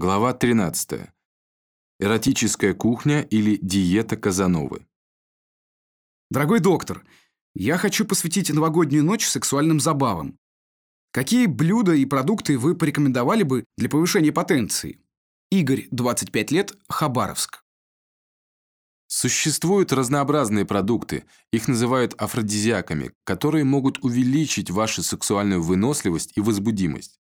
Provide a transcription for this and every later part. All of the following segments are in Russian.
Глава 13. Эротическая кухня или диета Казановы. Дорогой доктор, я хочу посвятить новогоднюю ночь сексуальным забавам. Какие блюда и продукты вы порекомендовали бы для повышения потенции? Игорь, 25 лет, Хабаровск. Существуют разнообразные продукты, их называют афродизиаками, которые могут увеличить вашу сексуальную выносливость и возбудимость.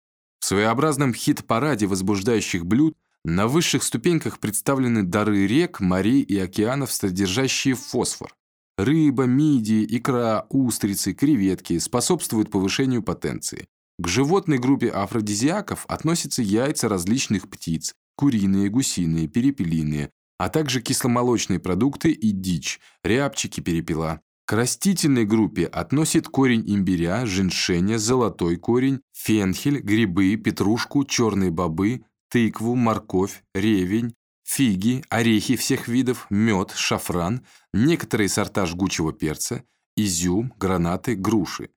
В своеобразном хит-параде возбуждающих блюд на высших ступеньках представлены дары рек, морей и океанов, содержащие фосфор. Рыба, мидии, икра, устрицы, креветки способствуют повышению потенции. К животной группе афродизиаков относятся яйца различных птиц, куриные, гусиные, перепелиные, а также кисломолочные продукты и дичь, рябчики перепела. К растительной группе относят корень имбиря, женьшеня, золотой корень, фенхель, грибы, петрушку, черные бобы, тыкву, морковь, ревень, фиги, орехи всех видов, мед, шафран, некоторые сорта жгучего перца, изюм, гранаты, груши.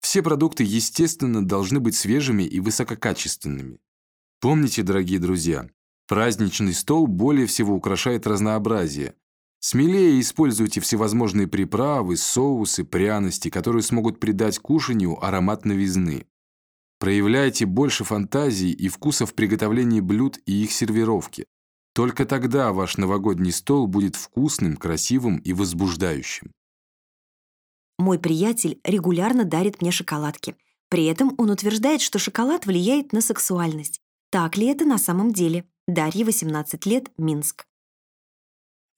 Все продукты, естественно, должны быть свежими и высококачественными. Помните, дорогие друзья, Праздничный стол более всего украшает разнообразие. Смелее используйте всевозможные приправы, соусы, пряности, которые смогут придать кушанию аромат новизны. Проявляйте больше фантазии и вкуса в приготовлении блюд и их сервировке. Только тогда ваш новогодний стол будет вкусным, красивым и возбуждающим. Мой приятель регулярно дарит мне шоколадки. При этом он утверждает, что шоколад влияет на сексуальность. Так ли это на самом деле? Дарье 18 лет, Минск.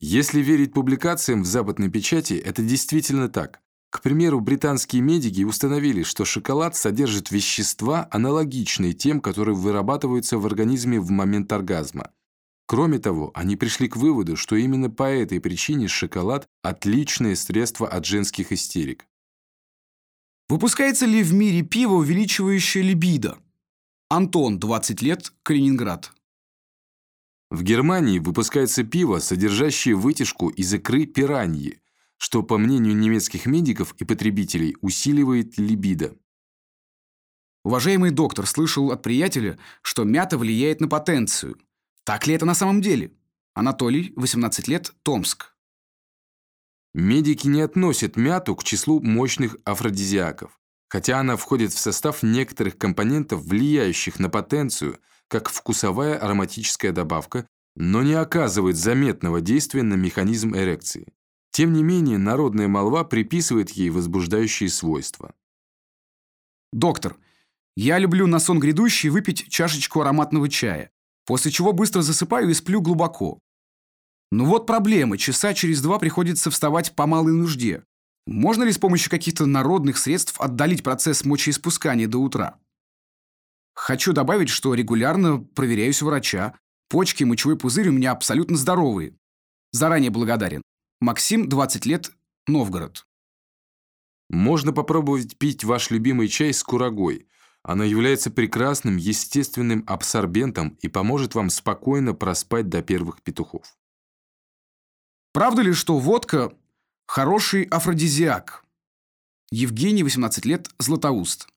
Если верить публикациям в западной печати, это действительно так. К примеру, британские медики установили, что шоколад содержит вещества, аналогичные тем, которые вырабатываются в организме в момент оргазма. Кроме того, они пришли к выводу, что именно по этой причине шоколад – отличное средство от женских истерик. Выпускается ли в мире пиво, увеличивающее либидо? Антон, 20 лет, Калининград. В Германии выпускается пиво, содержащее вытяжку из икры пираньи, что, по мнению немецких медиков и потребителей, усиливает либидо. Уважаемый доктор слышал от приятеля, что мята влияет на потенцию. Так ли это на самом деле? Анатолий, 18 лет, Томск. Медики не относят мяту к числу мощных афродизиаков, хотя она входит в состав некоторых компонентов, влияющих на потенцию – как вкусовая ароматическая добавка, но не оказывает заметного действия на механизм эрекции. Тем не менее, народная молва приписывает ей возбуждающие свойства. Доктор, я люблю на сон грядущий выпить чашечку ароматного чая, после чего быстро засыпаю и сплю глубоко. Но вот проблема, часа через два приходится вставать по малой нужде. Можно ли с помощью каких-то народных средств отдалить процесс мочеиспускания до утра? Хочу добавить, что регулярно проверяюсь у врача. Почки, мочевой пузырь у меня абсолютно здоровые. Заранее благодарен. Максим, 20 лет, Новгород. Можно попробовать пить ваш любимый чай с курагой. Она является прекрасным естественным абсорбентом и поможет вам спокойно проспать до первых петухов. Правда ли, что водка – хороший афродизиак? Евгений, 18 лет, Златоуст.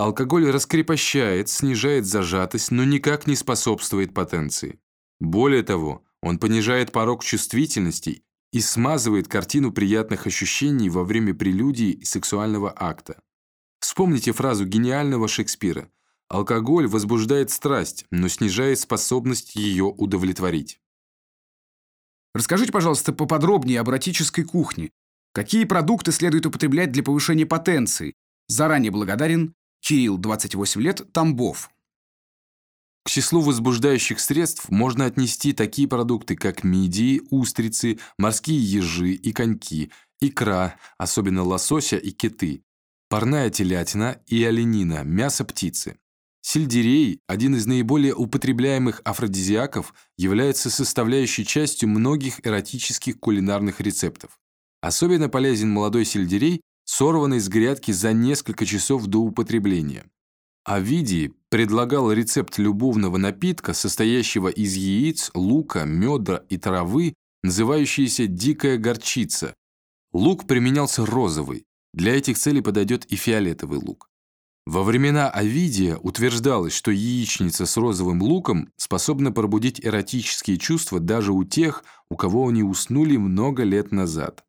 Алкоголь раскрепощает, снижает зажатость, но никак не способствует потенции. Более того, он понижает порог чувствительности и смазывает картину приятных ощущений во время прелюдии сексуального акта. Вспомните фразу гениального Шекспира «Алкоголь возбуждает страсть, но снижает способность ее удовлетворить». Расскажите, пожалуйста, поподробнее об эротической кухне. Какие продукты следует употреблять для повышения потенции? Заранее благодарен Кирилл, 28 лет, Тамбов. К числу возбуждающих средств можно отнести такие продукты, как мидии, устрицы, морские ежи и коньки, икра, особенно лосося и киты, парная телятина и оленина, мясо птицы. Сельдерей, один из наиболее употребляемых афродизиаков, является составляющей частью многих эротических кулинарных рецептов. Особенно полезен молодой сельдерей сорванный с грядки за несколько часов до употребления. Овидий предлагал рецепт любовного напитка, состоящего из яиц, лука, меда и травы, называющийся «дикая горчица». Лук применялся розовый, для этих целей подойдет и фиолетовый лук. Во времена Овидия утверждалось, что яичница с розовым луком способна пробудить эротические чувства даже у тех, у кого они уснули много лет назад.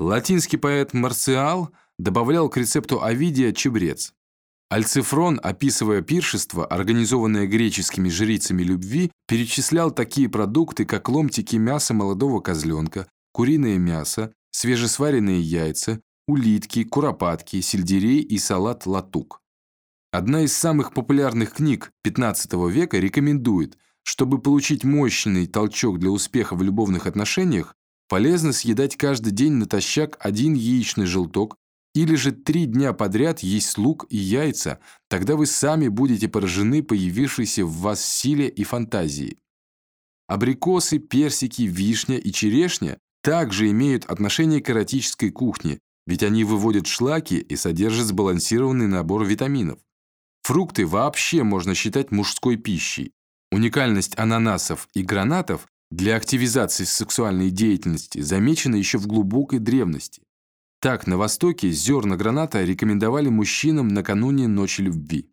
Латинский поэт Марциал добавлял к рецепту Овидия чебрец. Альцифрон, описывая пиршество, организованное греческими жрицами любви, перечислял такие продукты, как ломтики мяса молодого козленка, куриное мясо, свежесваренные яйца, улитки, куропатки, сельдерей и салат латук. Одна из самых популярных книг XV века рекомендует, чтобы получить мощный толчок для успеха в любовных отношениях, полезно съедать каждый день натощак один яичный желток или же три дня подряд есть лук и яйца, тогда вы сами будете поражены появившейся в вас силе и фантазии. Абрикосы, персики, вишня и черешня также имеют отношение к эротической кухне, ведь они выводят шлаки и содержат сбалансированный набор витаминов. Фрукты вообще можно считать мужской пищей. Уникальность ананасов и гранатов для активизации сексуальной деятельности замечена еще в глубокой древности. Так, на Востоке зерна граната рекомендовали мужчинам накануне Ночи любви.